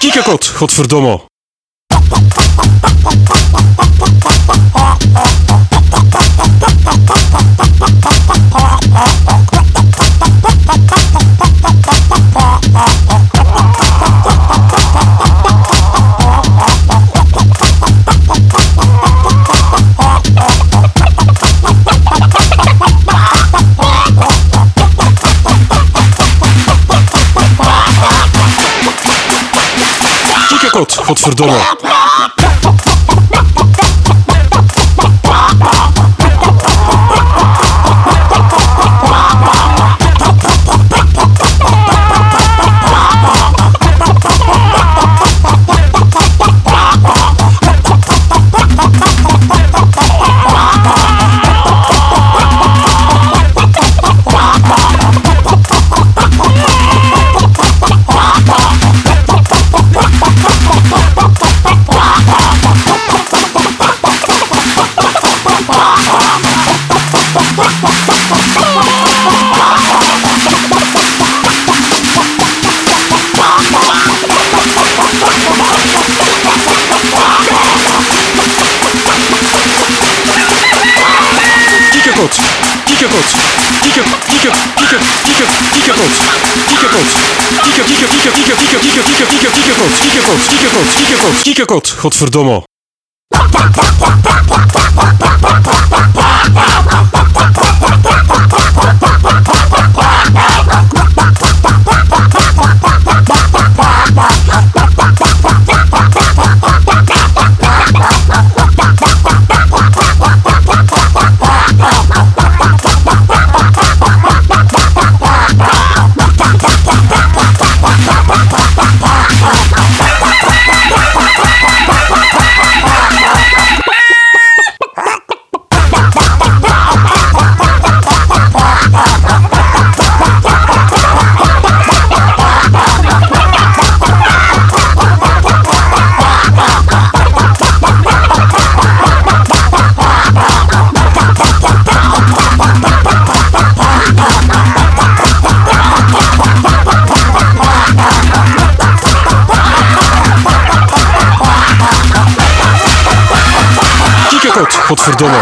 Kikakot, godverdomme. God godverdomme. Kiekekot, kieke, kieke, kieke, kieke, kiekekot, kiekekot, kieke, kieke, kieke, kieke, kieke, kieke, kieke, kieke, kiekekot, kiekekot, kiekekot, kiekekot, kiekekot, godverdomme. God godverdomme.